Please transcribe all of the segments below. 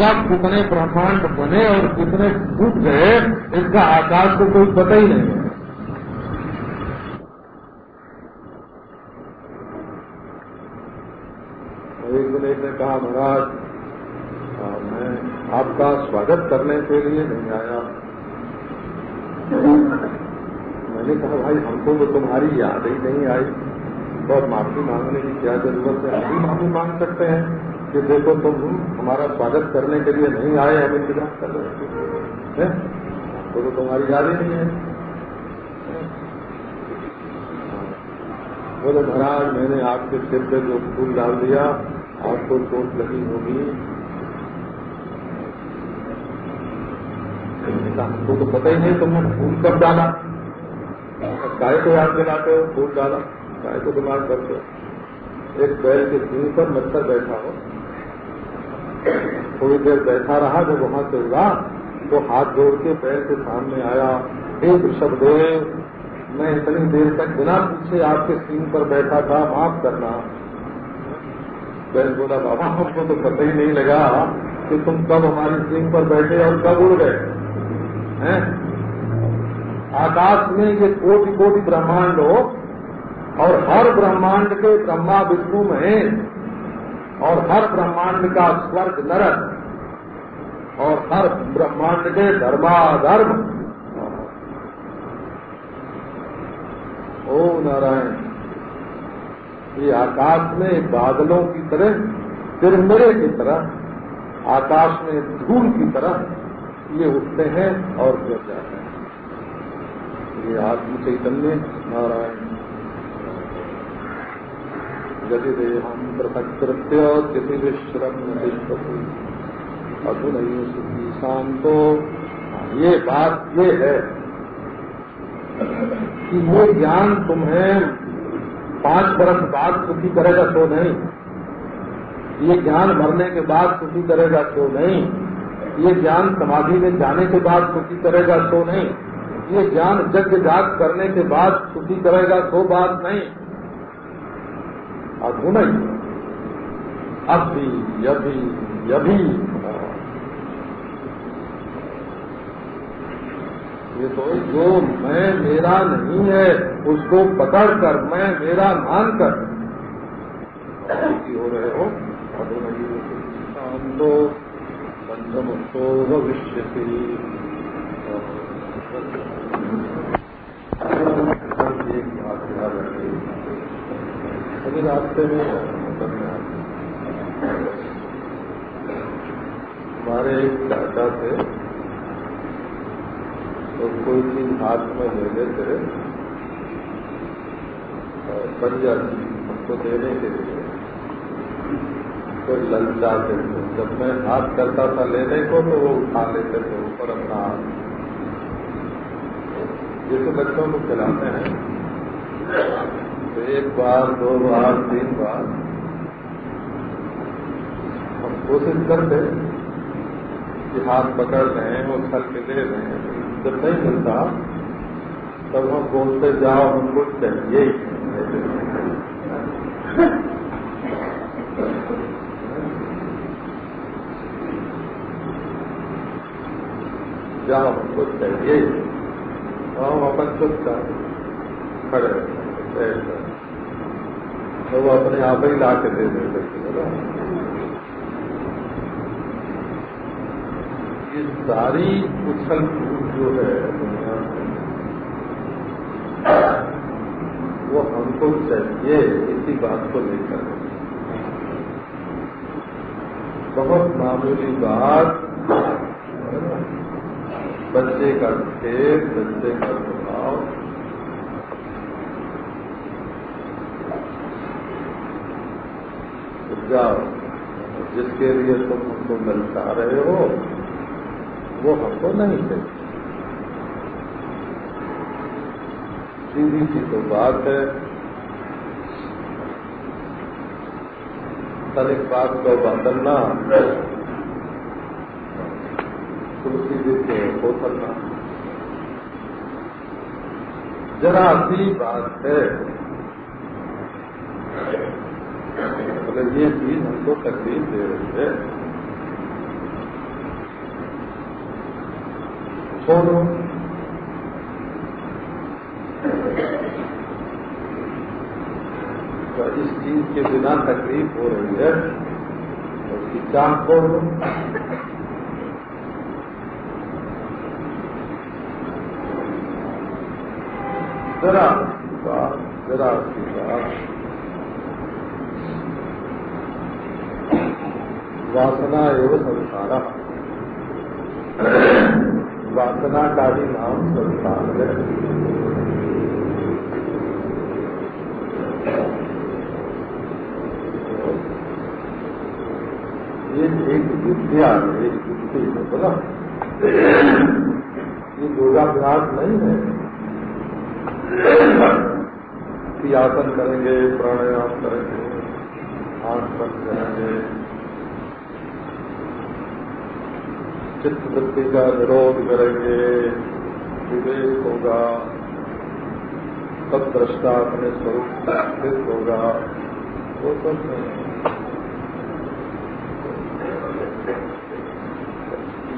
कब कितने ब्रह्मांड बने और कितने टूट गए, इसका आकाश को कोई पता ही नहीं है। एक दिन एक ने कहा, महाराज मैं आपका स्वागत करने के लिए नहीं आया। मैंने कहा, भाई, हमको तो तुम्हारी याद ही नहीं आई। तो माफ़ी मांगने की क्या ज़रूरत है? हम भी माफ़ी मांग सकते हैं। कि देखो तुम हमारा स्वागत करने के लिए नहीं आए हम इंतज़ार कर रहे हैं। तो, तो तुम्हारी याद नहीं है। बोले महाराज मैंने आपके सिर पे जो फूल डाल दिया आपको चोट लगी होगी। हमको तो पता ही नहीं तुमने फूल कब डाला। गाय को याद दिलाते हो फूल डाला। गाय को दिमाग करते हो। एक बैल के सिंह पर मच्छर बैठा हो। थोड़ी देर बैठा रहा, जब वहाँ से उड़ा तो हाथ जोड़ के पैर के सामने आया। एक शब्द मैं इतनी देर तक बिना पूछे आपके सीन पर बैठा था, माफ़ करना। बैल बोला, बाबा, हमको तो पता ही नहीं लगा कि तुम कब हमारी सीन पर बैठे और कब उड़ गए। हैं? आकाश में ये कोटि कोटि ब्रह्मांड हो, और हर ब्रह्मांड के ब्रह्मा विष्णु में और हर ब्रह्मांड का स्वर्ग नरक और हर ब्रह्मांड के धर्माधर्म। ओ नारायण, ये आकाश में बादलों की तरह तिरमरे की तरह, आकाश में धूल की तरह ये उठते हैं और गिर जाते हैं। ये आत्म चैतन्य नारायण। यदि देहम पृथकृत्य विश्वती अधुनयी सुखी शांतो ये बात ये है कि वो ज्ञान तुम्हें पाँच वर्ष बाद सुखी करेगा तो नहीं। ये ज्ञान मरने के बाद सुखी करेगा तो नहीं। ये ज्ञान समाधि में जाने के बाद सुखी करेगा तो नहीं। ये ज्ञान जाग करने के बाद सुखी करेगा तो बात नहीं। अधुना अभी, यभी यभी। ये तो जो मैं, मेरा नहीं है, उसको पकड़कर, मैं, मेरा मानकर। हो रहे हो? अधुनई शांतो पंचमुक्तो भविष्य एक बात याद रखें अभी रास्ते में हमारे एक चाचा थे तो कोई चीज़ हाथ में ले लेते बन जाती हमको देने के लिए। कोई ललचाते थे जब मैं हाथ करता था लेने को तो वो उठा लेते थे ऊपर अपना हाथ। जैसे बच्चों को खिलाते हैं। तो एक बार, दो बार, तीन बार। हम कोशिश करते कि हाथ पकड़ रहे हैं, वो छल के ले रहे हैं। जब नहीं मिलता, तब हम बोलते, जाओ हमको चाहिए जाओ हमको चाहिए हम अपन चुपचाप खड़े अपने आप ही ला के दे देते ये सारी उछल कूद जो है दुनिया वो हमको चाहिए इसी बात को लेकर। बहुत मामूली बात, बच्चे का खेल, बच्चे का स्वभाव जाओ। जिसके लिए तुम हमको मिलता रहे हो, वो हमको नहीं चाहिए सीधी सी तो बात है। तनिक बात को बदलना, तुलसी जी के कोसलना जरा सी बात है। तो ये चीज़, हमको तकलीफ़ दे रही है। छोड़ो। तो इस चीज़ के बिना तकलीफ़ हो रही है तो इसकी चाह छोड़। जरा जरा वासना एवं संसार। वासना का ही नाम संसार है। ये एक विद्या है एक युक्ति है, बोला। ये योगाभ्यास नहीं है। आसन करेंगे, प्राणायाम करेंगे बंद करेंगे चित्त वृत्ति का निरोध करेंगे। विवेक होगा सब दृष्टा अपने स्वरूप स्थित होगा। वो सब नहीं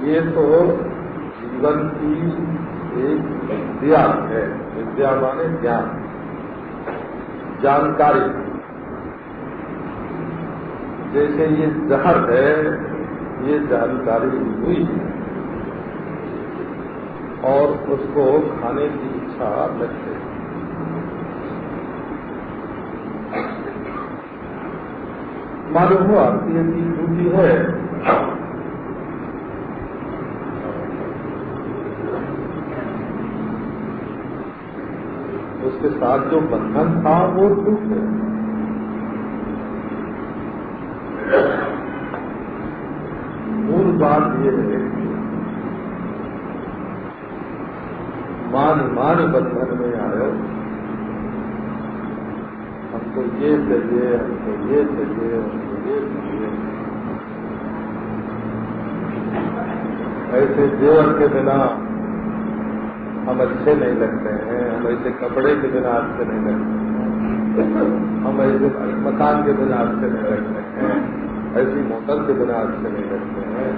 ये तो जीवन की एक विद्या है। विद्या माने ज्ञान। जानकारी। जैसे ये जहर है ये जानकारी हुई और उसको खाने की इच्छा लगते मालूम हुआ कि ये चीज़ झूठी है। उसके साथ जो बंधन था वो दुख है। बात ये है मान मान बंधन में आयो। हमको ये चाहिए हमको ये चाहिए हमको ये चाहिए ऐसे जीवन के बिना हम अच्छे नहीं लगते हैं, हम ऐसे कपड़े के बिना अच्छे नहीं लगते हैं, हम ऐसे मकान के बिना अच्छे नहीं लगते हैं। ऐसी मोटर के बिना अच्छे नहीं लगते हैं।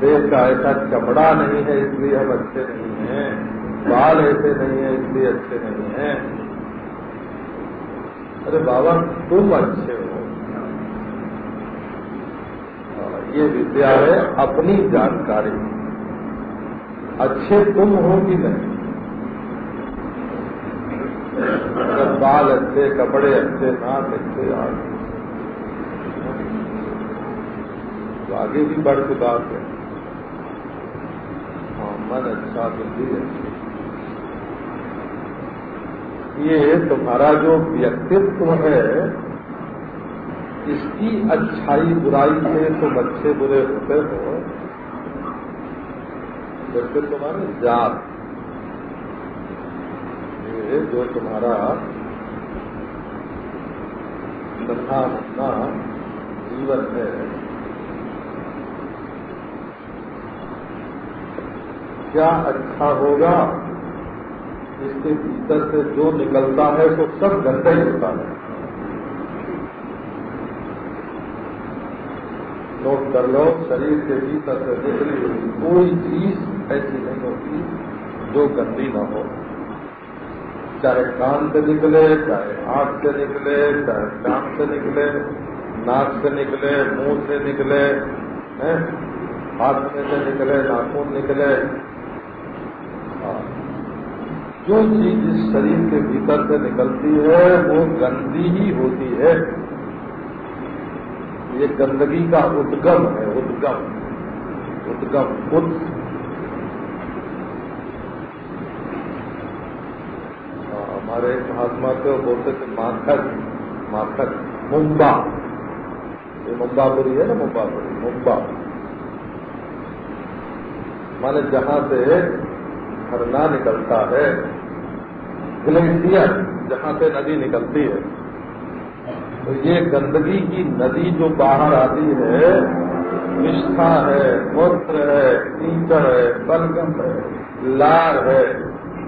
देश का ऐसा कपड़ा नहीं है, इसलिए हम अच्छे नहीं हैं। बाल ऐसे नहीं है, इसलिए अच्छे नहीं हैं। अरे बाबा, तुम अच्छे हो, ये विद्या है अपनी जानकारी। अच्छे तुम हो कि नहीं? बाल अच्छे, कपड़े अच्छे, नाक अच्छे, आगे तो आगे भी बढ़ के बात है। हाँ मन अच्छा बुद्धि अच्छी। ये तुम्हारा जो व्यक्तित्व है, इसकी अच्छाई बुराई से तुम अच्छे, बुरे होते हो। व्यक्तित्व माने जात, ये जो तुम्हारा तथा अपना जीवन है। क्या अच्छा होगा? इसके भीतर से जो निकलता है तो सब गंदा ही होता है। नोट कर लो, शरीर के भीतर से निकली कोई चीज़ ऐसी नहीं होती, जो गंदी न हो। चाहे कान से निकले, चाहे आँख से निकले, चाहे कान से निकले, नाक से निकले, मुँह से निकले, हैं? हाथ में से निकले, नाखून निकले। हाँ। जो चीज़ इस शरीर के भीतर से निकलती है, वो गंदी ही होती है। ये गंदगी का उद्गम है, उद्गम। उद्गम उद हमारे महात्मा को बोलते थे माथक माथक मुंबा। ये मुंबापुरी है ना मुंबापुरी मुंबा। माने जहाँ से झरना निकलता है ग्लेशियर जहाँ से नदी निकलती है। तो ये गंदगी की नदी जो बाहर आती है निष्ठा है मूत्र है कीचड़ है बलगम है लार है,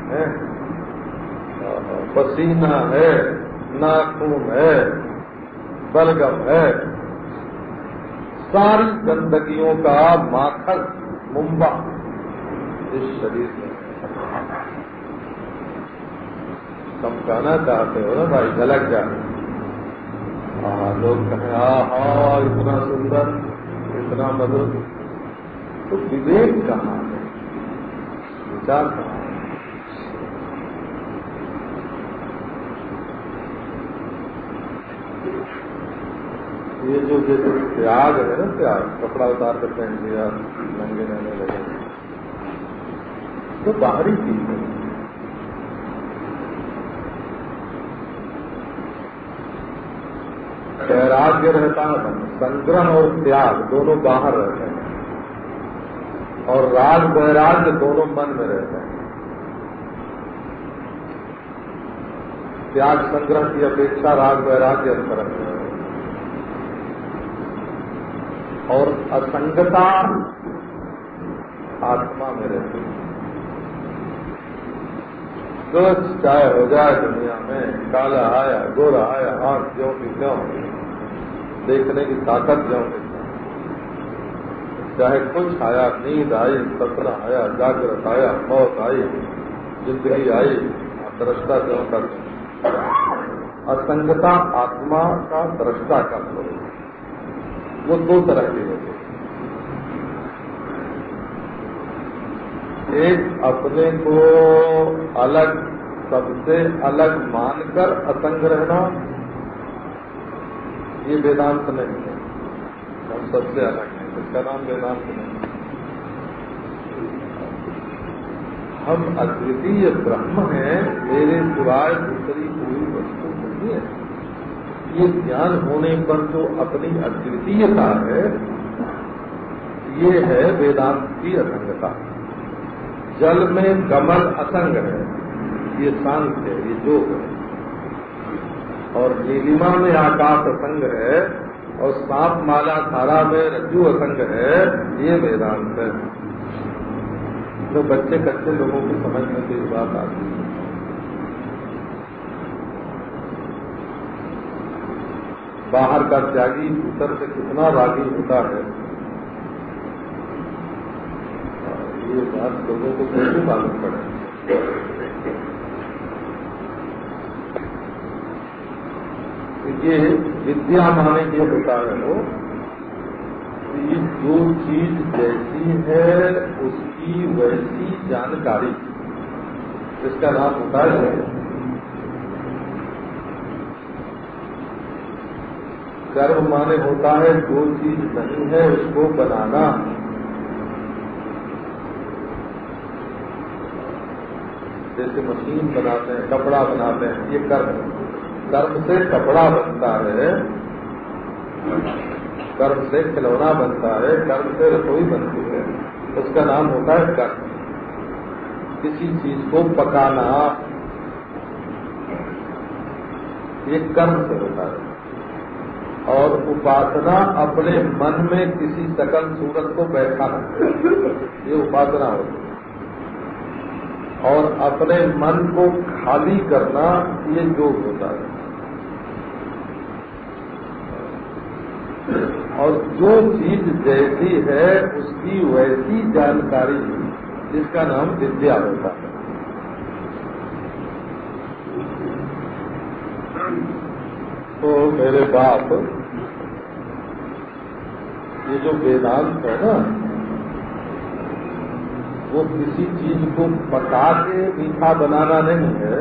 है? पसीना है, नाखून है, बलगम है। सारी गंदगियों का माखन मुंबा इस शरीर में। तुम कहना चाहते हो ना भाई, झलक जाए हाँ लोग कहें हा इतना सुंदर, इतना मधुर। तो विवेक कहाँ है? विचार कहाँ ये जो जैसे त्याग है ना, त्याग, कपड़ा उतार कर पहन दिया नंगे रहने लगे। तो बाहरी चीज़ है। वैराग्य रहता है संग्रह और त्याग, दोनों बाहर रहते हैं। और राग, वैराग्य दोनों मन में रहते हैं। त्याग, संग्रह की अपेक्षा राग, वैराग्य अंतर है। और असंगता आत्मा में रहती कुछ चाहे हो जाए दुनिया में, काला आया, गोरा आया, आँख ज्यो की क्यों देखने की ताकत ज्यो की चाहे कुछ आया, नींद आई, सपना आया, जागृत आया, मौत आई, ज़िंदगी आई दृष्टा ज्यो कर असंगता आत्मा का दृष्टा का स्वरूप वो दो तरह के होते एक अपने को अलग, सबसे अलग मानकर असंग रहना, ये वेदांत नहीं है। हम सबसे अलग हैं इसका नाम वेदांत नहीं हम अद्वितीय ब्रह्म हैं, मेरे सिवाय दूसरी कोई वस्तु नहीं है। ये ज्ञान होने पर जो अपनी अद्वितीयता है, ये है वेदांत की असंगता जल में कमल असंग है, ये शांत है, ये योग है। और नीलिमा में आकाश असंग है, और सांप माला धारा में रज्जु असंग है, ये वेदांत है। जो बच्चे कच्चे लोगों की समझ में तो बात आती है। बाहर का त्यागी भीतर से कितना रागी होता है? ये बात लोगों को कैसे मालूम पड़े? ये विद्या माने ये होता है वो ये जो चीज़ जैसी है, उसकी वैसी जानकारी। इसका नाम होता है कर्म माने होता है, जो चीज़ नहीं है, उसको बनाना। जैसे मशीन बनाते हैं, कपड़ा बनाते हैं, ये कर्म। कर्म से कपड़ा बनता है, कर्म से खिलौना बनता है, कर्म से रसोई बनती है, उसका नाम होता है कर्म। किसी चीज़ को पकाना, ये कर्म से होता है। और उपासना अपने मन में किसी सकल सूरत को बैठाना। ये उपासना होती है। और अपने मन को खाली करना ये योग होता है। और जो चीज़ जैसी है, उसकी वैसी जानकारी जिसका नाम विद्या होता है। तो मेरे बाप, ये जो वेदांत है ना, वो किसी चीज़ को पका के मीठा बनाना नहीं है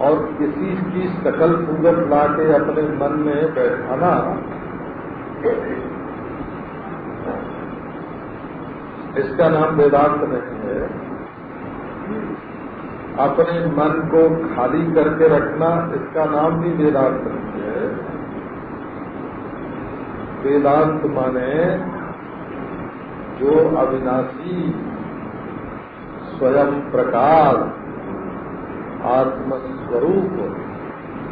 और किसी की सकल सूरत ला के अपने मन में बैठाना इसका नाम वेदांत नहीं है। अपने मन को खाली करके रखना, इसका नाम भी वेदांत है। वेदांत माने जो अविनाशी, स्वयं प्रकाश, आत्मस्वरूप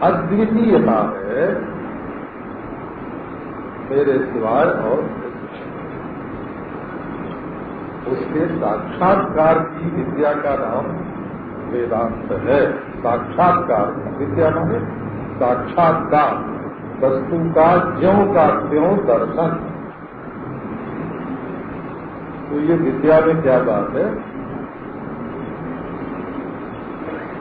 अद्वितीय अद्वितीयता है, मेरे सिवाय और उसके साक्षात्कार की विद्या का नाम वेदांत है। साक्षात्कार। विद्या माने साक्षात्कार। वस्तु का ज्यो का त्यों दर्शन। तो ये विद्या में क्या बात है?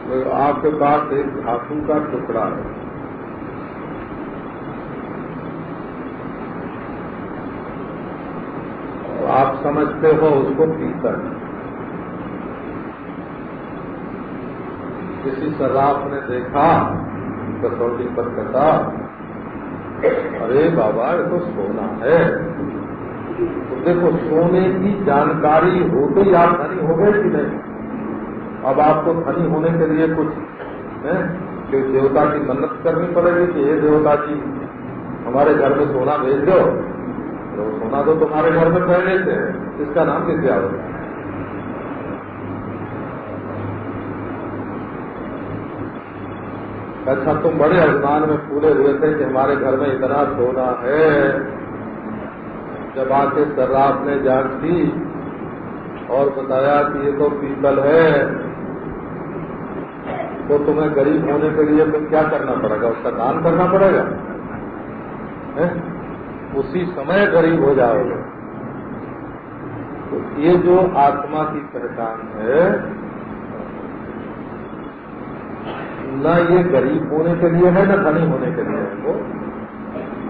तो आपके पास एक धातु का टुकड़ा है। आप समझते हो उसको पीतल किसी सर्राफ ने देखा कसौटी पर कटा अरे बाबा, ये तो सोना है। तो देखो, सोने की जानकारी हो तो आप धनी हो गए कि नहीं? अब आपको धनी होने के लिए कुछ, है? देवता की मन्नत करनी पड़ेगी कि ये देवता जी, हमारे घर में सोना भेज दो। तो सोना तो तुम्हारे घर में पहले से है। इसका नाम विद्या होता अच्छा तुम बड़े अभिमान में फूले हुए थे कि हमारे घर में इतना सोना है। जब आके सर्राफ ने जाँच की और बताया कि ये तो पीतल है तो तुम्हें गरीब होने के लिए फिर क्या करना पड़ेगा? उसका दान करना पड़ेगा? उसी समय गरीब हो जाओगे। तो ये जो आत्मा की पहचान है न ये गरीब होने के लिए है, न धनी होने के लिए है वो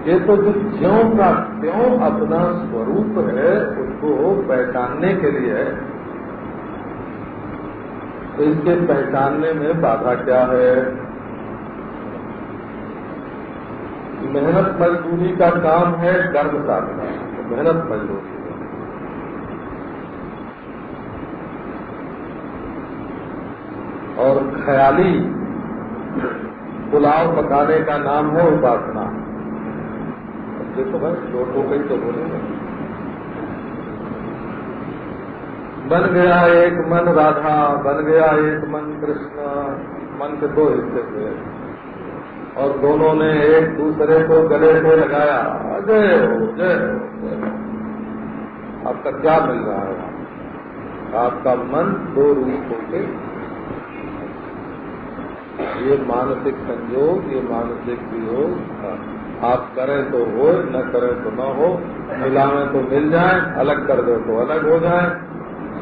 ये तो जो ज्यों का त्यों अपना स्वरूप है, उसको पहचानने के लिए है। तो इसके पहचानने में बाधा क्या है? मेहनत मजदूरी का काम है गर्भ साधना मेहनत मजदूरी और ख्याली पुलाव पकाने का नाम है उपासना। देखो भाई दो टोकरी तो बोलेंगे बन गया एक मन राधा, बन गया एक मन कृष्ण, मन के दो हिस्से थे। और दोनों ने एक दूसरे को गले से लगाया, अजय हो जय हो आपका क्या मिल रहा है? आपका मन दो रूपों के ये मानसिक संयोग, ये मानसिक वियोग आप करें तो हो, न करें तो न हो मिलावे तो मिल जाए, अलग कर दो तो अलग हो जाए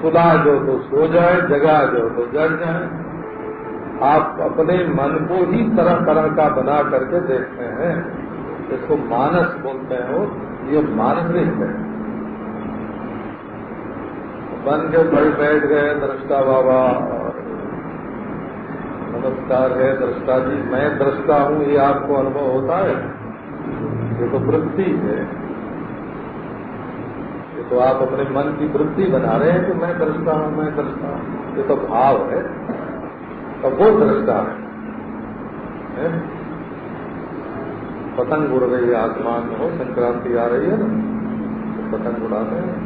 सुला जो तो सो जाए, जगा जो तो जग जाए। आप अपने मन को ही तरह तरह का बना करके देखते हैं। इसको मानस बोलते हो ये मानसिक है। बन के भाई बैठ गए, दृष्टा बाबा नमस्कार है दृष्टा जी। मैं दृष्टा हूँ ये आपको अनुभव होता है? ये तो वृत्ति है। ये तो आप अपने मन की वृत्ति बना रहे हैं कि मैं दृष्टा हूँ मैं दृष्टा हूँ। ये तो भाव है तो वो दृष्टा है, पतंग उड़ रही है आसमान में हो संक्रांति आ रही है ना तो पतंग उड़ा रहे हैं।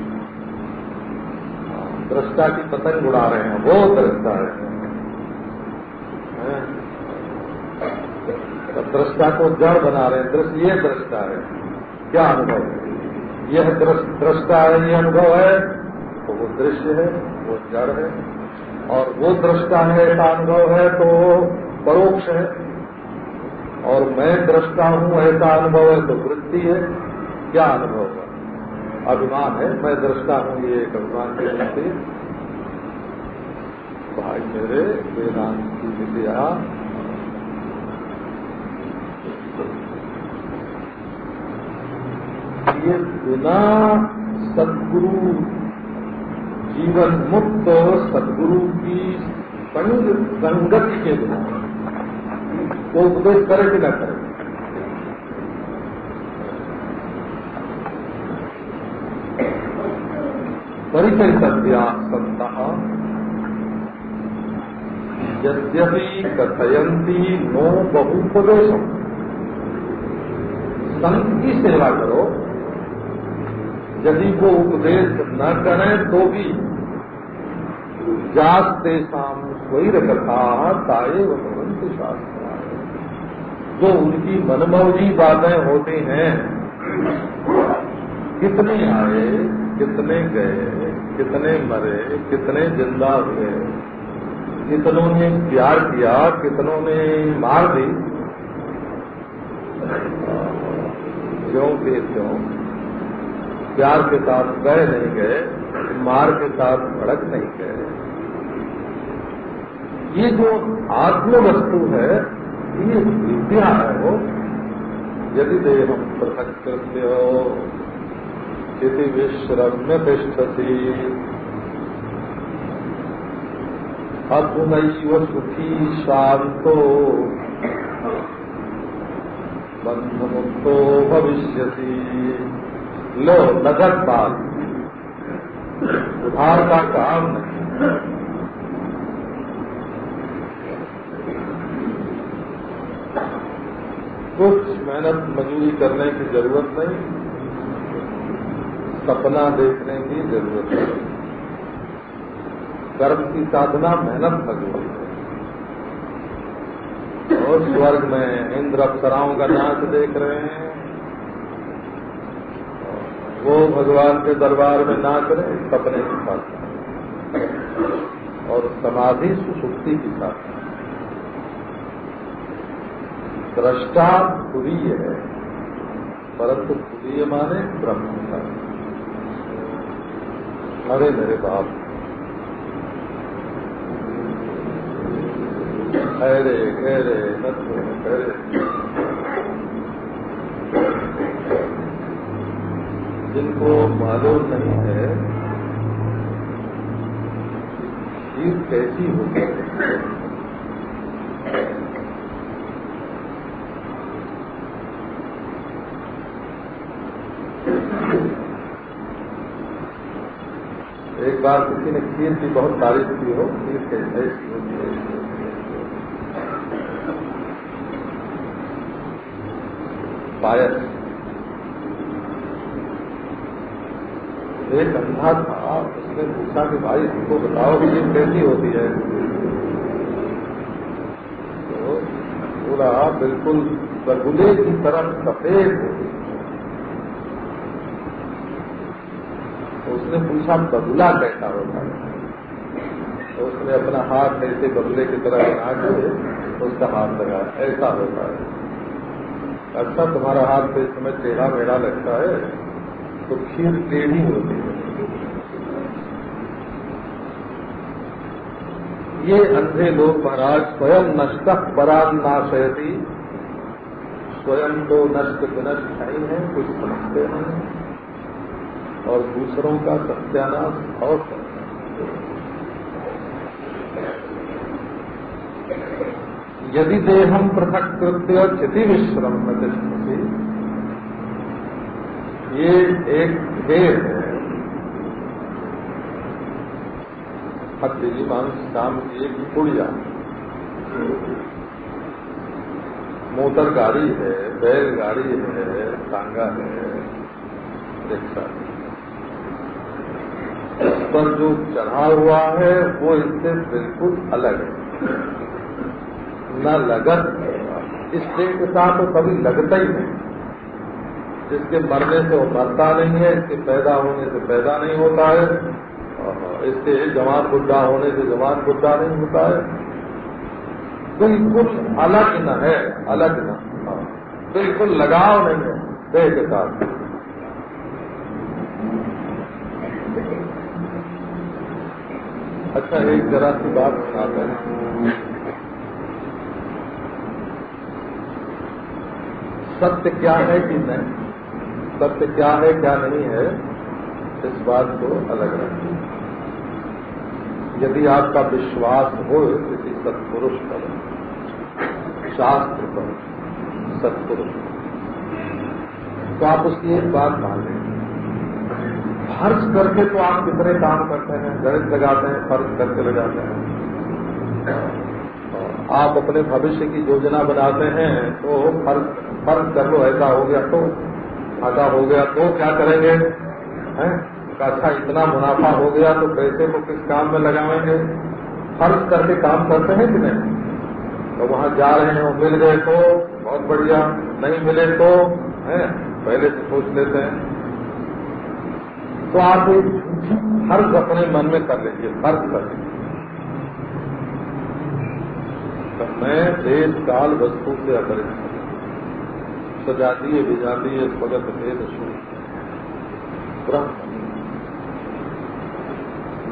हाँ, दृष्टा की पतंग उड़ा रहे हैं वो दृष्टा है, है? तो दृष्टा को जड़ बना रहे हैं, दृष्ट ये दृष्टा है। क्या अनुभव यह दृष्टा है ये अनुभव है तो वो दृश्य है, वो जड़ है। और वो दृष्टा है ऐसा अनुभव है तो परोक्ष है। और मैं दृष्टा हूँ ऐसा अनुभव है तो वृत्ति है। क्या अनुभव है? अभिमान है, मैं दृष्टा हूँ, ये एक अभिमान की वृत्ति भाई मेरे वेदांत की विद्या ये बिना सदगुरु जीवन मुक्त सदगुरु की संग संगति के बिना वो उपदेश करे कि न करे? परिचय सत्या संत यद्यपि कथयंती नो बहुपदेशम। संत की सेवा करो। यदि वो उपदेश न करें तो भी जाते शाम स्वैर कथा ताए वंत शास्त्र। जो उनकी मनमौजी बातें होती हैं, कितने आए, कितने गए, कितने मरे, कितने ज़िंदा हुए कितनों ने प्यार किया, कितनों ने मार दी। क्यों के क्यों? प्यार के साथ गए नहीं गए, मार के साथ भड़क नहीं गए। ये जो आत्म वस्तु है, ये विद्या है वो। यदि देह पृथक कृत्य यदि विश्रम्य तिष्ठती। अधुनैव सुखी शांतो बंधमुक्तो भविष्यति। लो नगद बात उधार का काम नहीं। कुछ मेहनत मजूरी करने की ज़रूरत नहीं। सपना देखने की ज़रूरत नहीं। कर्म की साधना मेहनत मजूरी है। और स्वर्ग में इंद्र अप्सराओं का नाच देख रहे हैं। वो भगवान के दरबार में नाच रहे सपने की साधना और समाधि सुसुक्ति की साधना दृष्टा तुरीय है, परंतु तुरीय माने ब्रह्म। का अरे मेरे बाप। खैरे खैरे नत्व खैरे। जिनको मालूम नहीं है चीज़ कैसी होती है? एक बार किसी ने खीर की बहुत तारीफ़ की हो, खीर कैसे होती है? पायस। एक अंधा था, उसने पूछा कि भाई, हमको बताओ कि खीर कैसी होती है? तो पूरा बिल्कुल बगुले की तरफ़ सफ़ेद होती उसने पूछा बगुला कैसा होता है? तो उसने अपना हाथ ऐसे बगुले की तरह बना के उसका हाथ लगा, ऐसा होता है। अच्छा तुम्हारा हाथ तो इस समय टेढ़ा मेढ़ा लगता है तो खीर टेढ़ी होती है। ये अंधे लोग महाराज स्वयं नष्ट पराग नाशयती। स्वयं तो नष्ट विनष्ट नहीं है, कुछ समझते नहीं। और दूसरों का सत्यानाश और यदि देहम पृथक कृत्य चिति विश्रम तिष्ठती ये एक भेद है। हत्ती मांस काम की एक गुड़िया। मोटर गाड़ी है, बैलगाड़ी है टांगा है रिक्शा है पर जो चढ़ा हुआ है, वो इससे बिल्कुल अलग है। न लगत इस देह के साथ तो कभी लगता ही नहीं। जिसके मरने से वो मरता नहीं है, इसके पैदा होने से पैदा नहीं होता है इसके जवान बुढ़ा होने से जवान बुढ़ा नहीं होता है। बिल्कुल अलग न है, अलग न। बिल्कुल लगाव नहीं है, देह के साथ। अच्छा एक जरा सी बात सुनाते हैं। सत्य क्या है कि नहीं? सत्य क्या है, क्या नहीं है, इस बात को अलग रखें यदि आपका विश्वास हो, किसी सत्पुरुष पर, शास्त्र पर, सत्पुरुष तो आप उसकी एक बात मान लें। खर्च करके तो आप कितने काम करते हैं, गणित लगाते हैं खर्च करके लगाते हैं। आप अपने भविष्य की योजना बनाते हैं तो खर्च खर्च कर लो ऐसा हो गया तो घाटा हो गया तो क्या करेंगे? हैं? अच्छा इतना मुनाफा हो गया तो पैसे को किस काम में लगाएँगे? खर्च करके काम करते हैं कि नहीं? तो वहाँ जा रहे हैं मिल गए तो बहुत बढ़िया, नहीं मिले तो है? पहले से सोच लेते हैं। तो आप एक अपने मन में कर लीजिए फ़र्ज़ कर लीजिए तो मैं देश काल वस्तु से अपरिचित सजातीय, विजातीय स्वगत भेद ब्रह्म।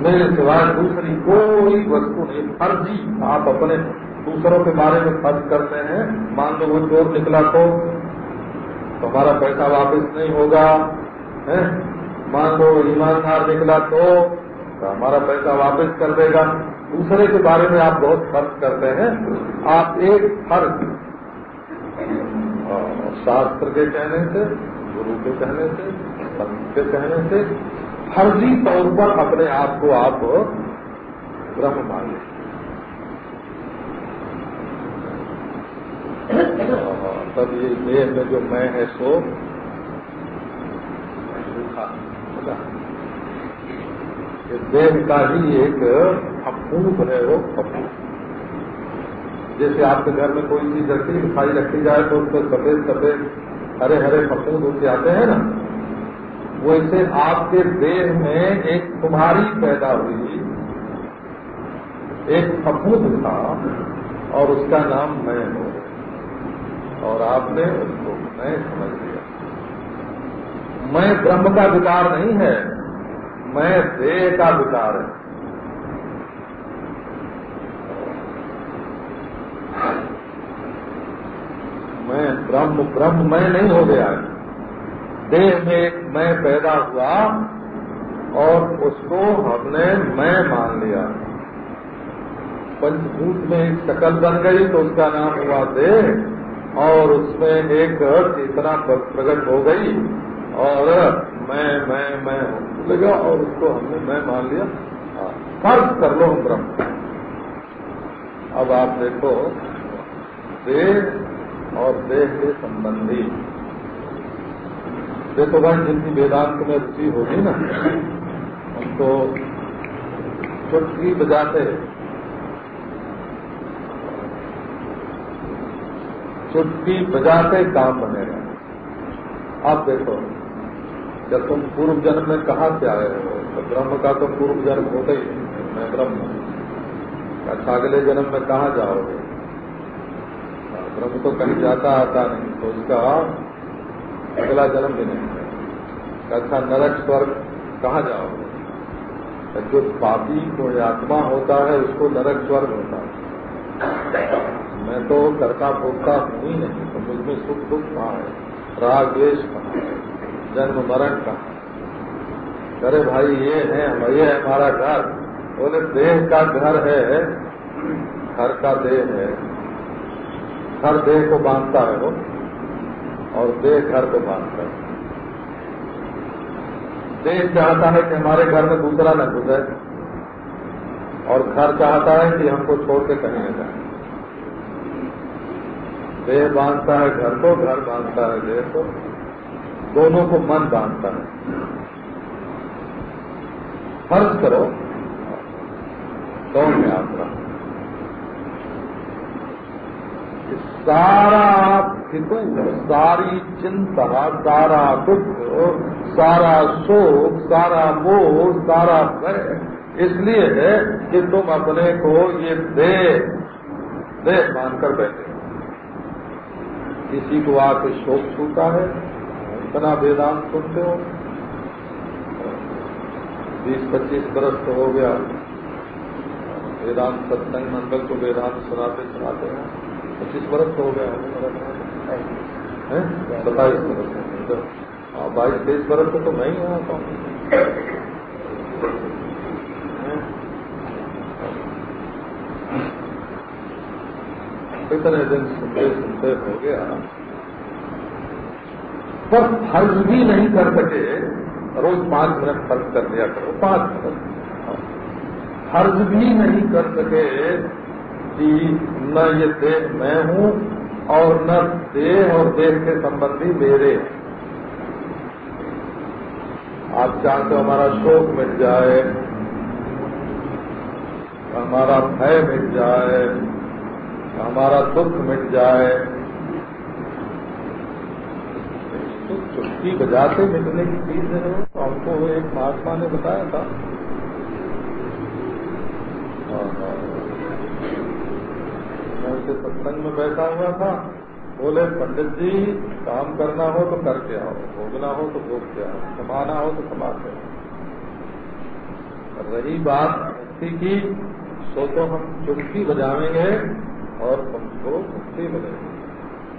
मेरे सिवाय दूसरी कोई वस्तु नहीं, फर्जी आप अपने दूसरों के बारे में खर्च करते हैं, मान लो वो चोर निकला तो हमारा पैसा वापस नहीं होगा, है? मान लो ईमानदार निकला तो हमारा पैसा वापस कर देगा। दूसरे के बारे में आप बहुत खर्च करते हैं, आप एक फ़र्ज़ शास्त्र के कहने से, गुरु के कहने से संत के कहने से, फर्जी तौर पर अपने आप को आप ब्रह्म मान। तब ये देह में जो मैं है सो देह का ही एक अपूप है वो अपूप जैसे आपके घर में कोई चीज़ रखी, मिठाई रखी जाए तो उसको सफ़ेद सफ़ेद हरे हरे फपूद होते आते हैं ना। वैसे आपके देह में एक तुम्हारी पैदा हुई, एक फपूद था, और उसका नाम मैं हूँ, और आपने उसको मैं समझ लिया। मैं ब्रह्म का विकार नहीं है मैं देह का विकार है। मैं ब्रह्म ब्रह्म मैं नहीं हो गया है। देह में मैं पैदा हुआ और उसको हमने मैं मान लिया। पंचभूत में एक शकल बन गई तो उसका नाम हुआ देह और उसमें एक चेतना प्रकट हो गई और मैं मैं मैं। लगा और उसको हमने मैं मान लिया। हाँ, फ़र्ज़ कर लो हम ब्रह्म। अब आप देखो देह और देह के संबंधी। देखो भाई जिनकी वेदांत में रुचि होगी ना उनको चुटकी बजाते चुटकी बजाते काम बनेगा। आप देखो। जब तुम पूर्व जन्म में कहा से आए हो? तो ब्रह्म का तो पूर्व जन्म होता ही मैं ब्रह्म अच्छा अगले जन्म में कहा जाओगे? ब्रह्म तो कहीं जाता आता नहीं। तो उसका अगला जन्म भी नहीं है। अच्छा नरक स्वर्ग कहा जाओगे? जो पापी कोई आत्मा होता है, उसको नरक स्वर्ग होता है। मैं तो करता भोगता हूँ ही नहीं तो मुझमें सुख दुख कहाँ है? राग द्वेश कहाँ है? जन्म मरण का। अरे भाई, ये है ये है हमारा घर। बोले, देह का घर है। घर का देह है। घर देह को बांधता है वो, और देह घर को बांधता है। देह चाहता है कि हमारे घर में दूसरा न घुसे और घर चाहता है कि हमको छोड़ के कहीं जाए। देह बांधता है घर को, घर बांधता है देह को। दोनों को मन बांधता है। फ़र्ज़ करो कौन है आपका सारा हितु सारी चिंता, सारा दुख, सारा शोक, सारा मोह, सारा भय, इसलिए है कि तुम अपने को ये देह देह मानकर बैठे किसी को आके शोक छूता है इतना वेदांत सुनते हो बीस पच्चीस बरस तो हो गया। वेदांत सत्संग मंडल को वेदांत सुनाते सुनाते हैं। पच्चीस बरस तो हो गया। सताईस बरस। हाँ बाईस तेईस बरस तो, तो मैं ही आता हूँ? इतने दिन सुनते सुनते हो गया? पर फ़र्ज़ भी नहीं कर सके, रोज पाँच मिनट खर्च कर लिया करो, पाँच मिनट। फ़र्ज़ भी नहीं कर सके कि न ये देह मैं हूँ और न देह और देह के संबंधी मेरे। आप चाहते हो हमारा शोक मिट जाए, हमारा भय मिट जाए, हमारा दुख मिट जाए तो चुटकी बजाते मिलने की चीज़ है तो हमको एक महात्मा ने बताया था। मैं उसे सत्संग में बैठा हुआ था। बोले, पंडित जी, काम करना हो तो करके आओ, भोगना हो तो भोग के आओ कमाना हो तो कमा के आओ रही बात मुक्ति की, सो तो हम चुटकी बजावेंगे और तुमको मुक्ति मिलेगी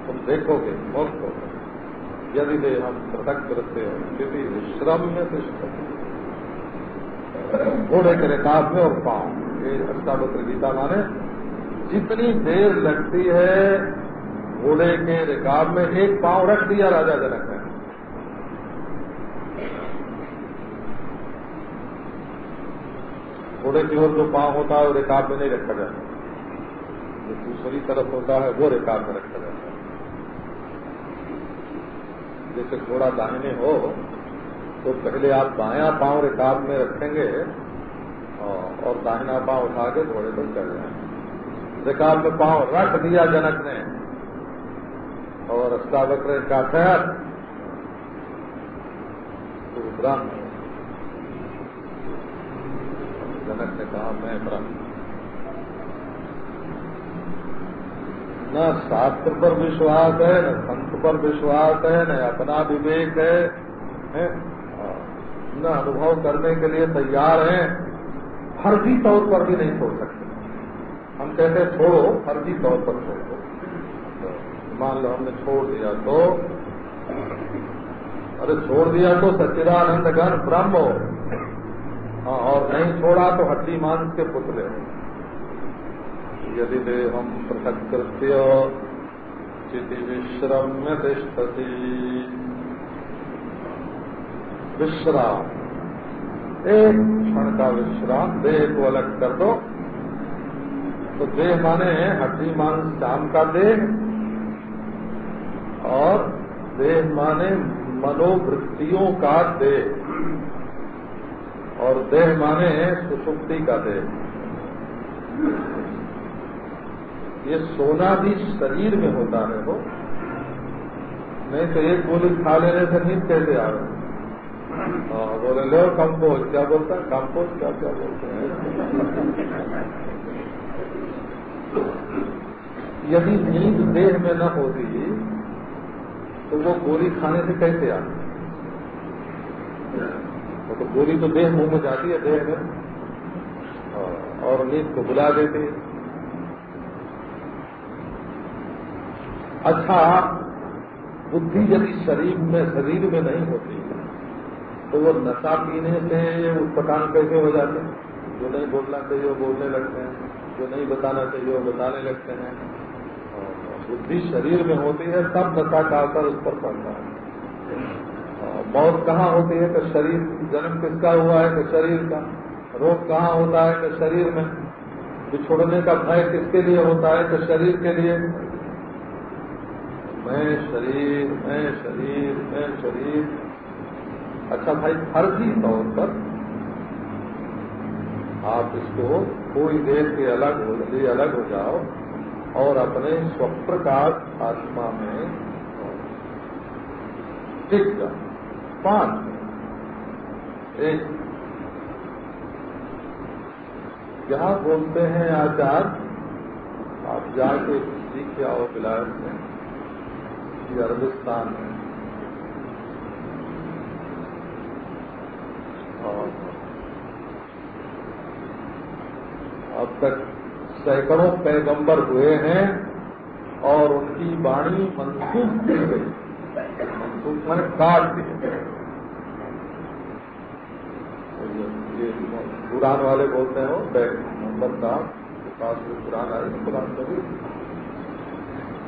तुम देखोगे मुक्त हो यदि दे हम पृथक करते हो क्योंकि विश्रम में घोड़े के रिकाब में और पाँव। ये अष्टावक्र गीता माने, जितनी देर लगती है घोड़े के रिकाब में एक पाँव रख दिया राजा जनक ने। घोड़े की ओर जो पाँव होता है, वो रिकाब में नहीं रखा जाता। जो दूसरी तरफ़ होता है, वो रिकाब में रखा जाता है। जैसे घोड़ा दाहिने हो तो पहले आप बाया पाँव रिकाब में रखेंगे, और दाहिना पाँव उठा के घोड़े पर चढ़ जाएँगे रिकाब में पाँव रख दिया जनक ने, और रस्ता अष्टावक्र का खैर तो जनक ने कहा, मैं ब्रह्म। न शास्त्र पर विश्वास है, न पर विश्वास है न अपना विवेक है, है? न अनुभव करने के लिए तैयार है फर्जी तौर पर भी नहीं छोड़ सकते। हम कहते हैं छोड़ो फर्जी तौर पर छोड़। दो मान लो हमने छोड़ दिया तो अरे छोड़ दिया तो सच्चिदानंद घन ब्रह्म हो। हाँ, और नहीं छोड़ा तो हड्डी मांस के पुतले यदि हम पृथक कृत्य चिति विश्रम्य तिष्ठती विश्राम। एक क्षण का विश्राम, देह को अलग कर दो। तो देह माने हड्डी मान शाम का देह। और देह माने मनोवृत्तियों का देह। और देह माने सुसुप्ति का देह। ये सोना भी शरीर में होता है वो नहीं तो एक गोली खा लेने से नींद कैसे आ रहे हाँ, बोले लो कंपोज। क्या बोलता है? कंपोज? क्या क्या बोलते हैं? यदि नींद देह में न होती तो वो गोली खाने से कैसे आती वो तो गोली तो देह मुँह में जाती है देह में। और नींद को बुला देती है। अच्छा बुद्धि यदि शरीर में शरीर में नहीं होती तो वो नशा पीने से उत्पटान कैसे हो जाते हैं? जो नहीं बोलना चाहिए, वो बोलने लगते हैं। जो नहीं बताना चाहिए, वो बताने लगते हैं। बुद्धि शरीर में होती है, तब नशा का असर उस पर पड़ता है। मौत कहाँ होती है? कि शरीर, जन्म किसका हुआ है? कि शरीर का। रोग कहाँ होता है? कि शरीर में। बिछोड़ने का भय किसके लिए होता है? कि शरीर के लिए। मैं शरीर मैं शरीर मैं शरीर। अच्छा भाई, फर्जी तौर पर आप इसको कोई देर के अलग हो अलग हो जाओ और अपने स्वप्रकाश आत्मा में टिक जाओ। पाँच एक। क्या बोलते हैं आचार्य? आप जाके सीख आओ बिलायत में। ये अरबिस्तान। है। और अब तक सैकड़ों पैगंबर हुए हैं और उनकी वाणी मनसूख की गई। मंसूख मैंने काट दी ये पुराण वाले बोलते हो मोहम्मद साहब के पास जो पुराण आए पुराण कभी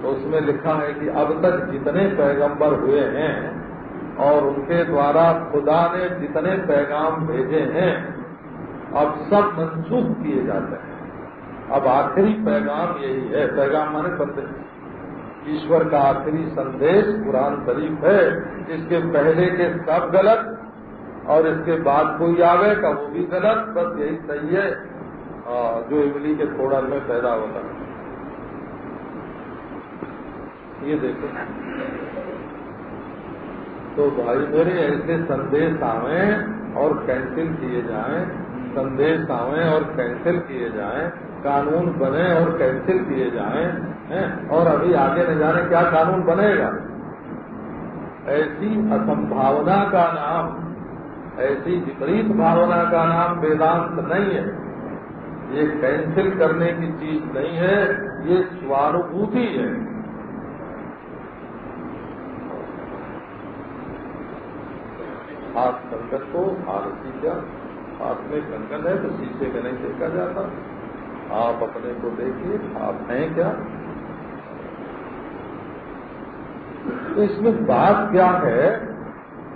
तो उसमें लिखा है कि अब तक जितने पैगंबर हुए हैं और उनके द्वारा खुदा ने जितने पैगाम भेजे हैं, अब सब मंसूख किए जाते हैं। अब आखिरी पैगाम यही है। पैगाम माने संदेश ईश्वर का आखिरी संदेश कुरान शरीफ है। इसके पहले के सब गलत और इसके बाद कोई आवे का वो भी गलत। बस यही सही है। जो इमली के थोड़ा में पैदा होता है। ये देखो। तो भाई मेरे ऐसे संदेश आवे और कैंसिल किए जाएँ, संदेश आवे और कैंसिल किए जाएँ, कानून बने और कैंसिल किए जाएँ, हैं? और अभी आगे न जाने क्या कानून बनेगा? ऐसी असंभावना का नाम, ऐसी विपरीत भावना का नाम वेदांत नहीं है। ये कैंसिल करने की चीज़ नहीं है, ये स्वानुभूति है। हाथ कंगन को आरती क्या। हाथ में कंगन है तो शीशे में नहीं देखा जाता। आप अपने को देखिए, आप हैं क्या? तो इसमें बात क्या है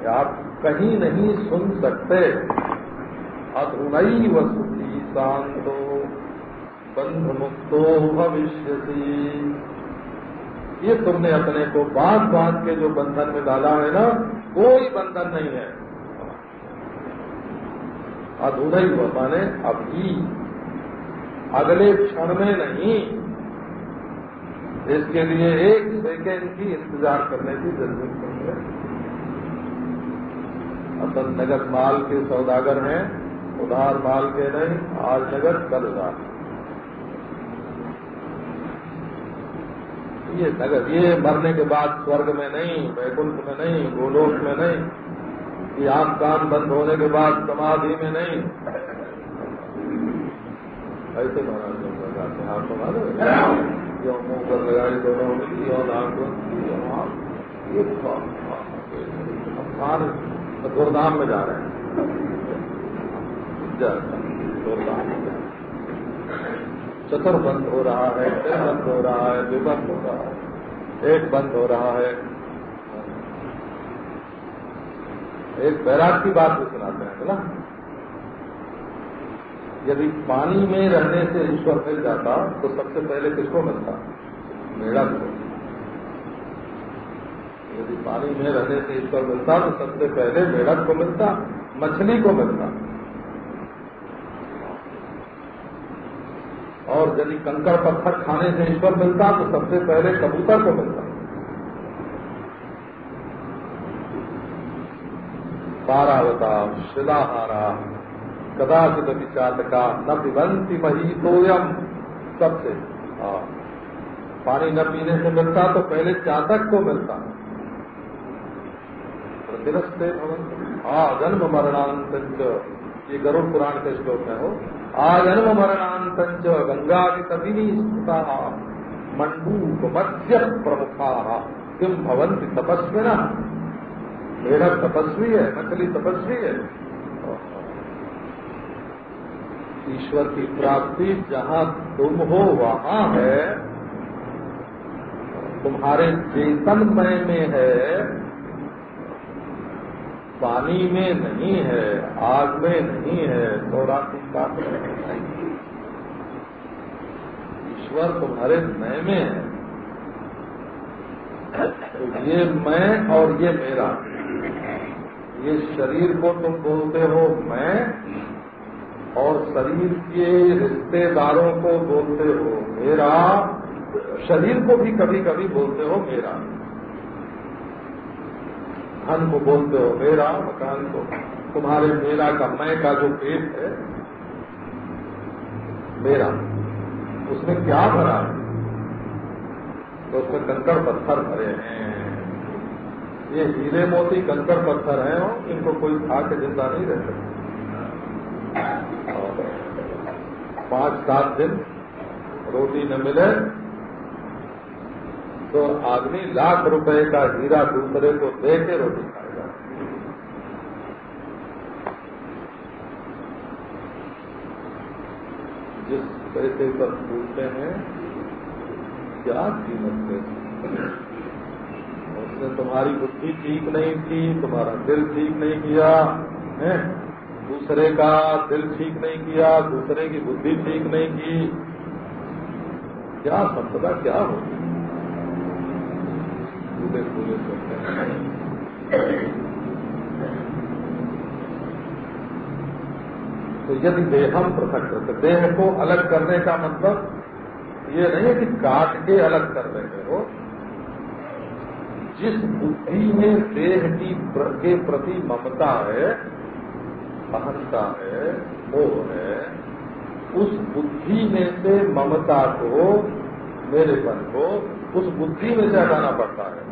कि आप कहीं नहीं सुन सकते। अधुनई वसुति शांतो बंध मुक्तो भविष्य ये तुमने अपने को बाँध बाँध के जो बंधन में डाला है ना, कोई बंधन नहीं है। अधूरा ही हुआ। माने अभी अगले क्षण में नहीं। इसके लिए एक सेकेंड की इंतज़ार करने की ज़रूरत नहीं है। असल नगद माल के सौदागर हैं, उधार माल के नहीं, आज नगद, कल उधार। ये नगद, ये मरने के बाद स्वर्ग में नहीं, वैकुंठ में नहीं, गोलोक में नहीं। कि आम काम बंद होने के बाद समाधि में नहीं। ऐसे महाराज लोग लगाते हैं आप या मुँह पर लगाई दोनों मिली और ये अफगान गोरधाम में जा रहे हैं। चतुर बंद हो। रहा है। फिर बंद हो रहा है विबंद हो रहा है। एक बंद हो रहा है। एक बैराग की बात भी सुनाते हैं बोला यदि पानी में रहने से ईश्वर मिल जाता तो सबसे पहले किसको मिलता? मेढक को। यदि पानी में रहने से ईश्वर मिलता तो सबसे पहले मेढक को मिलता, मछली को मिलता। और यदि कंकड़ पत्थर खाने से ईश्वर मिलता तो सबसे पहले कबूतर को मिलता। पारावता, शिलाहारा, कदाचित विचातका न पिबंती मही तोयम। सबसे हाँ। पानी न पीने से मिलता तो पहले चातक को मिलता। प्रतिरस्ते आ, जन्म मरणांत ये गरुड़ पुराण के श्लोक में हो आ, जन्म मरणांत गंगा की तपिनी स्थिता, मंडूक मध्य प्रमुखा किम भवंती तपस्विना? मेढक तपस्वी है, नकली तपस्वी है। ईश्वर की प्राप्ति जहाँ तुम हो, वहाँ है। तुम्हारे चेतनमय में है। पानी में नहीं है, आग में नहीं है सौराती का ईश्वर तुम्हारे मय में है। तो ये मैं और ये मेरा। ये शरीर को तुम बोलते हो मैं, और शरीर के रिश्तेदारों को बोलते हो मेरा, शरीर को भी कभी कभी बोलते हो मेरा। धन को बोलते हो मेरा, मकान को, तुम्हारे मेरा का मैं का जो पेट है, मेरा। उसमें क्या भरा है? तो उसमें कंकड़ पत्थर भरे हैं। ये हीरे मोती कंकड़ पत्थर हैं इनको कोई खा के ज़िंदा नहीं रह सकता। पाँच सात दिन रोटी न मिले तो आदमी लाख रुपए का हीरा दूसरे को दे के रोटी खाएगा। जिस पैसे पर पूछते हैं, क्या कीमत है? उसने तुम्हारी बुद्धि ठीक नहीं थी तुम्हारा दिल ठीक नहीं किया, है? दूसरे का दिल ठीक नहीं किया, दूसरे की बुद्धि ठीक नहीं की। क्या संपदा क्या होगी? पूरे पूरे तो यदि देहम पृथक करते देह को अलग करने का मतलब ये नहीं है कि काट के अलग कर रहे हो। जिस बुद्धि में देह की के प्रति ममता है, अहंता है, मोह है, उस बुद्धि में से ममता को, मेरे मन को, उस बुद्धि में से हटाना पड़ता है।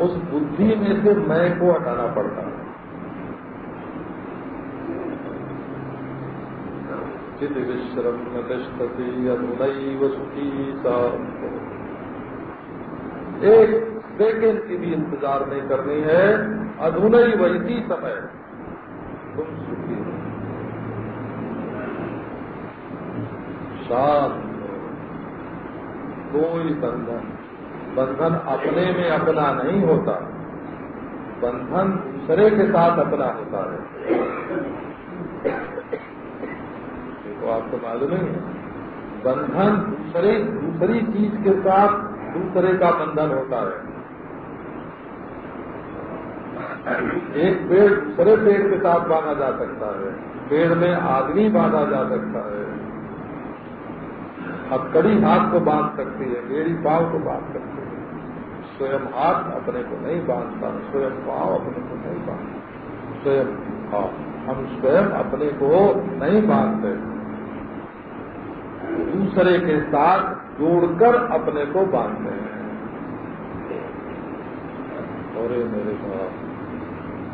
उस बुद्धि में से मैं को हटाना पड़ता है। चित विश्रम तिष्ठती, अधुनैव सुखी सा एक सेकेंड की भी इंतज़ार नहीं करनी है। अधुनई वही समय। तुम सुखी हो। शांत कोई बंधन। बंधन अपने में अपना नहीं होता। बंधन दूसरे के साथ अपना होता है। तो आपको मालूम है। बंधन दूसरे दूसरी चीज़ के साथ दूसरे का बंधन होता है। एक पेड़ दूसरे पेड़ के साथ बांधा जा सकता है। पेड़ में आदमी बांधा जा सकता है। अब कड़ी हाथ को बाँध सकती है, मेरी पाव को बाँध सकती है। स्वयं हाथ अपने को नहीं बांधता, स्वयं पाव अपने को नहीं बांधता। स्वयं हाँ हम स्वयं अपने को नहीं बांधते। दूसरे के साथ जोड़कर अपने को बांधते हैं। और मेरे साथ।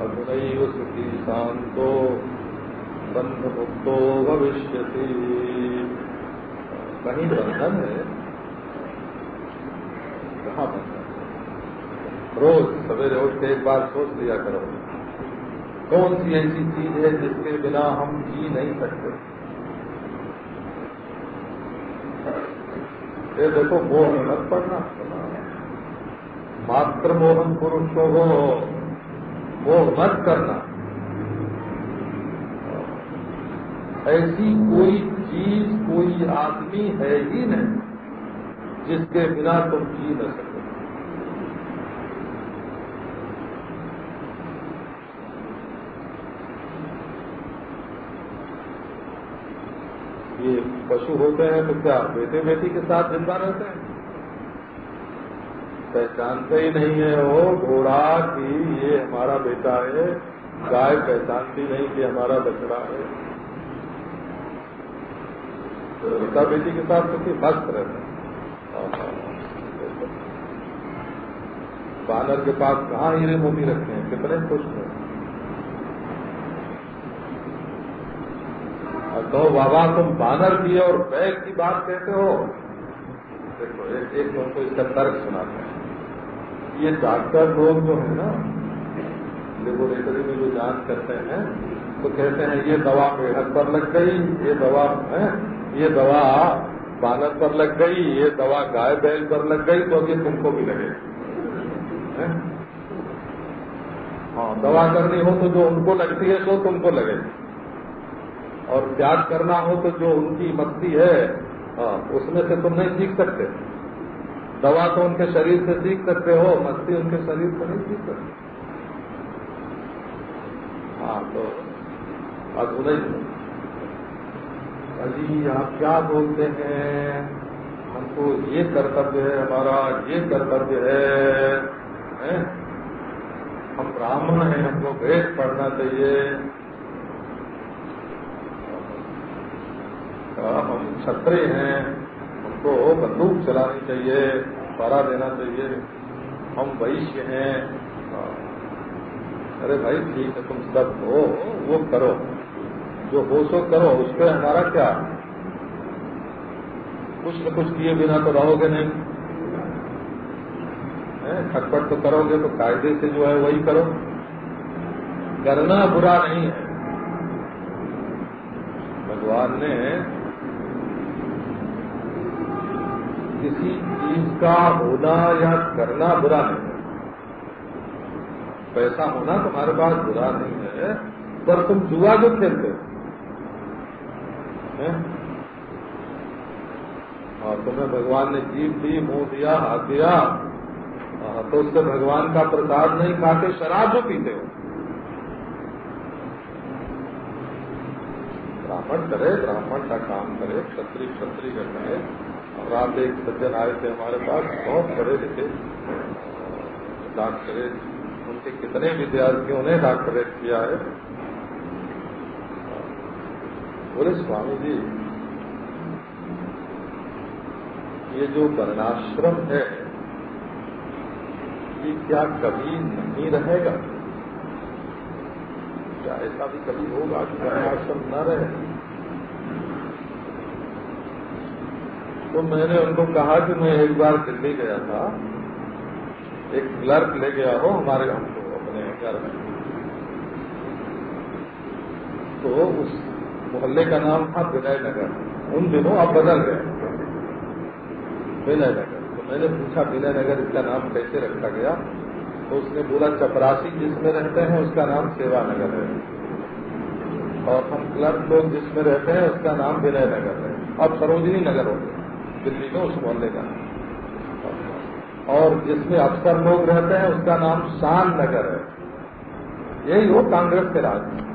अधुनैव सुखी शांतो बंध मुक्तो भविष्य कहीं बंधन है? कहाँ बंधन रोज सवेरे उठ के एक बार सोच लिया करो। कौन सी ऐसी चीज़ है जिसके बिना हम जी नहीं सकते? ये देखो, मोह में मत पड़ना। मात्र मोहन पुरुष को हो, मोह मत करना। ऐसी कोई चीज़, कोई आदमी है ही नहीं जिसके बिना तुम जी न सको ये पशु होते हैं तो क्या बेटे बेटी के साथ ज़िंदा रहते हैं? पहचानते ही नहीं है वो घोड़ा कि ये हमारा बेटा है, गाय पहचानती नहीं कि हमारा बछड़ा है। बेटा बेटी के साथ तो मस्त रहते हैं। बानर के पास कहाँ हीरे मोती रखे हैं? कितने खुश हैं। और तो बाबा, तुम बानर की और बैग की बात कहते हो? देखो, एक एक तुमको इसका तर्क सुनाते हैं। ये डॉक्टर लोग जो है ना, लेबोरेटरी में जो जाँच करते हैं तो कहते हैं, ये दवा मेढक पर लग गई, ये दवा, है, ये दवा बानर पर लग गई, ये दवा गाय बैल पर लग गई तो ये तुमको भी लगे। हाँ? दवा करनी हो तो जो उनको लगती है तो तुमको लगे। और त्याग करना हो तो जो उनकी मस्ती है हाँ उसमें से तुम नहीं सीख सकते। दवा तो उनके शरीर से सीख सकते हो मस्ती उनके शरीर से नहीं सीख सकते। हाँ तो अधूरा अजी आप क्या बोलते हैं? हमको ये कर्तव्य है हमारा ये कर्तव्य है, है? हम ब्राह्मण हैं हमको वेद पढ़ना चाहिए। हम क्षत्रिय हैं, हमको बंदूक चलानी चाहिए, पारा देना चाहिए। हम वैश्य हैं। अरे भाई, ठीक है, तुम सब हो, वो करो। जो हो सो करो, उस पर हमारा क्या? कुछ न कुछ किए बिना तो रहोगे नहीं। खटपट तो करोगे तो कायदे से जो है वही करो। करना बुरा नहीं है। भगवान ने किसी चीज़ का होना या करना बुरा नहीं है। पैसा होना तुम्हारे पास बुरा नहीं है, पर तुम जुआ जो खेलते हो? हाँ? तुम्हें भगवान ने जीव दी, मुँह दिया, हाथ दिया। तो उससे भगवान का प्रसाद नहीं खाते शराब जो पीते हो। ब्राह्मण करे, ब्राह्मण का काम करे, क्षत्रिय क्षत्रिय करे और रात एक सज्जन आए थे हमारे पास, बहुत पढ़े लिखे डॉक्टरेट उनके कितने विद्यार्थियों ने डॉक्टरेट किया है। बोले, स्वामी जी, ये जो वर्णाश्रम है, ये क्या कभी नहीं रहेगा? क्या ऐसा भी कभी होगा कि वर्णाश्रम न रहे? तो मैंने उनको कहा कि मैं एक बार दिल्ली गया था। एक क्लर्क ले गया हो हमारे हमको, अपने घर में। तो उस मोहल्ले का नाम था विनय नगर उन दिनों अब बदल गए। विनय नगर तो मैंने पूछा विनय नगर इसका नाम कैसे रखा गया? तो उसने बोला, चपरासी जिसमें रहते हैं, उसका नाम सेवा नगर है। और हम क्लर्क लोग जिसमें रहते हैं, उसका नाम विनय नगर है। अब सरोजनी नगर हो। गया दिल्ली में उस मोहल्ले का और जिसमें अक्सर लोग रहते हैं, उसका नाम शान नगर है। यही हो कांग्रेस के राज में